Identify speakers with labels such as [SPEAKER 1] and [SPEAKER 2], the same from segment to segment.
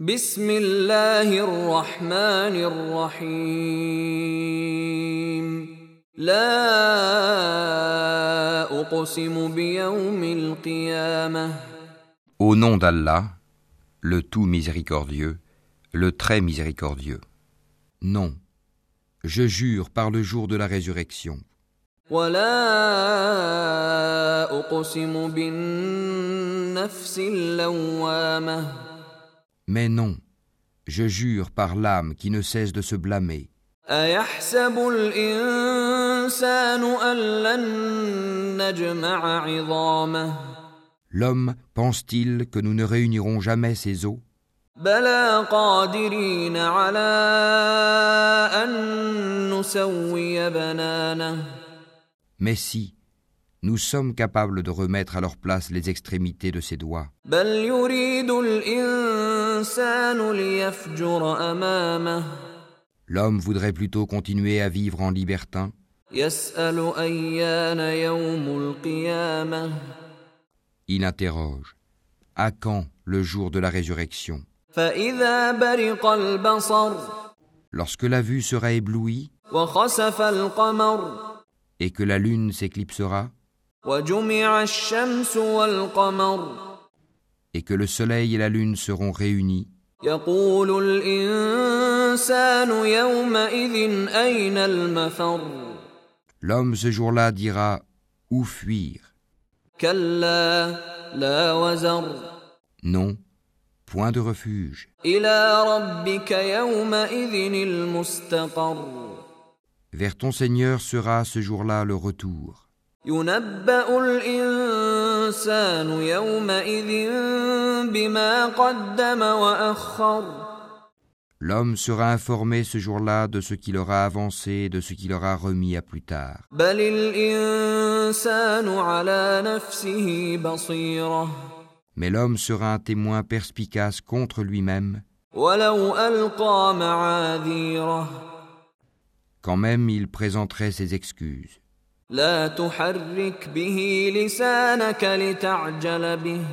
[SPEAKER 1] بسم الله الرحمن الرحيم لا أقسم بيوم القيامة
[SPEAKER 2] Au nom d'Allah, le tout miséricordieux, le très miséricordieux. Non, je jure par le jour de la résurrection.
[SPEAKER 1] ولا أقسم بالنفس اللوامة
[SPEAKER 2] Mais non, je jure par l'âme qui ne cesse de se blâmer. L'homme pense-t-il que nous ne réunirons jamais ses os? Mais si, nous sommes capables de remettre à leur place les extrémités de ses doigts. L'homme voudrait plutôt continuer à vivre en libertin. Il interroge. À quand le jour de la résurrection? Lorsque la vue sera éblouie et que la lune s'éclipsera, et que le soleil et la lune seront réunis. L'homme ce jour-là dira Où fuir? Non, point de refuge. Vers ton Seigneur sera ce jour-là le retour.
[SPEAKER 1] ينبأ الإنسان يومئذ بما قدم وأخر
[SPEAKER 2] L'homme sera informé ce jour-là de ce qu'il aura avancé et de ce qu'il aura remis à plus tard.
[SPEAKER 1] بل الإنسان على نفسه بصيرة
[SPEAKER 2] Mais l'homme sera un témoin perspicace contre lui-même,
[SPEAKER 1] ولو ألقى معاذيره
[SPEAKER 2] quand même il présenterait ses excuses.
[SPEAKER 1] لا تحرك به لسانك لتعجل به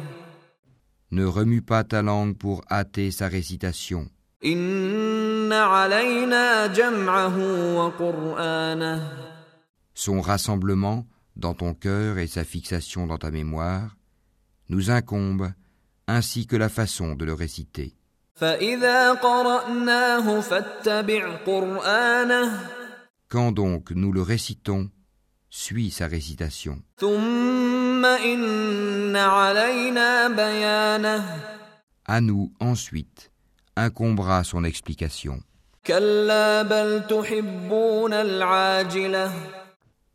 [SPEAKER 2] Ne remue pas ta langue pour hâter sa récitation.
[SPEAKER 1] إن علينا جمعه وقرآنه
[SPEAKER 2] Son rassemblement dans ton cœur et sa fixation dans ta mémoire nous incombent, ainsi que la façon de le réciter.
[SPEAKER 1] فإذا قرأناه فاتبع قرآنه
[SPEAKER 2] Quand donc nous le récitons, suit sa récitation. À nous ensuite incombera son explication.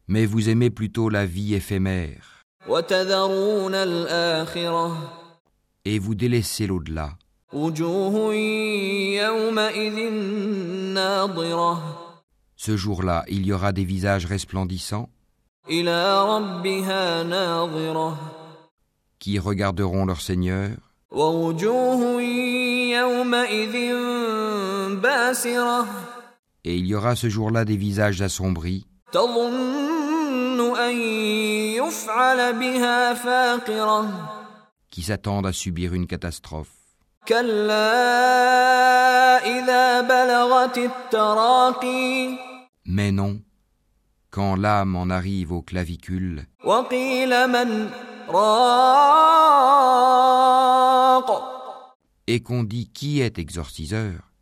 [SPEAKER 2] Mais vous aimez plutôt la vie éphémère. Et vous délaissez l'au-delà. Ce jour-là, il y aura des visages resplendissants qui regarderont leur Seigneur? et il y aura ce jour-là des visages assombris. qui s'attendent à subir une catastrophe. Mais non, quand l'âme en arrive
[SPEAKER 1] aux clavicules.
[SPEAKER 2] Et qu'on dit qui est exorciseur.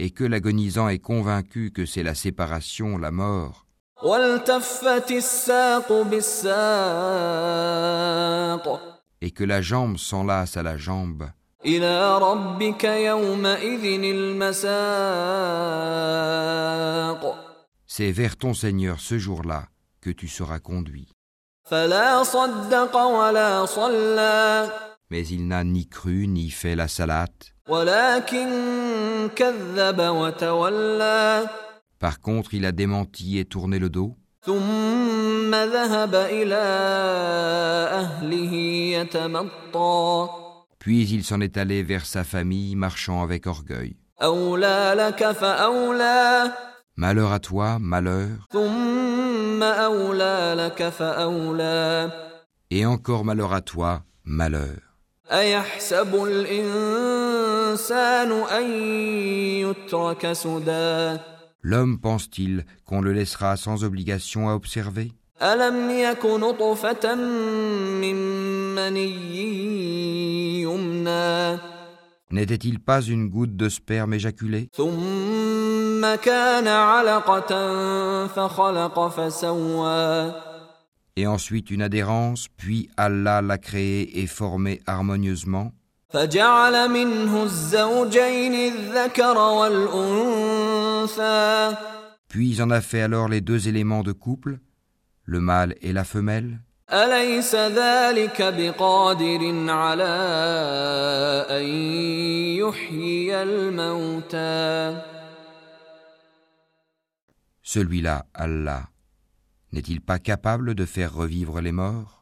[SPEAKER 2] Et que l'agonisant est convaincu que c'est la séparation, la mort. Et que la jambe s'enlace à la jambe.
[SPEAKER 1] إلى ربك يومئذ المساق
[SPEAKER 2] c'est vers ton Seigneur ce jour-là que tu seras conduit.
[SPEAKER 1] فلا صدق ولا صلى
[SPEAKER 2] Mais il n'a ni cru ni fait la salate.
[SPEAKER 1] ولكن كذب وتولى
[SPEAKER 2] Par contre, il a démenti et tourné le dos,
[SPEAKER 1] ثم ذهب إلى أهله يتمطى
[SPEAKER 2] Puis il s'en est allé vers sa famille, marchant avec orgueil. Malheur à toi, malheur. Et encore malheur à toi, malheur. L'homme pense-t-il qu'on le laissera sans obligation à observer?
[SPEAKER 1] ألم يك نطفة من مني يمنى
[SPEAKER 2] N'était-il pas une goutte de sperme éjaculé
[SPEAKER 1] ثم كان علقة فخلق فسوى
[SPEAKER 2] Et ensuite une adhérence, puis Allah l'a créé et formé harmonieusement
[SPEAKER 1] فجعل منه الزوجين الذكر والأنثى
[SPEAKER 2] Puis en a fait alors les deux éléments de couple, le mâle et la femelle? Celui-là, Allah, n'est-il pas capable de faire revivre les morts?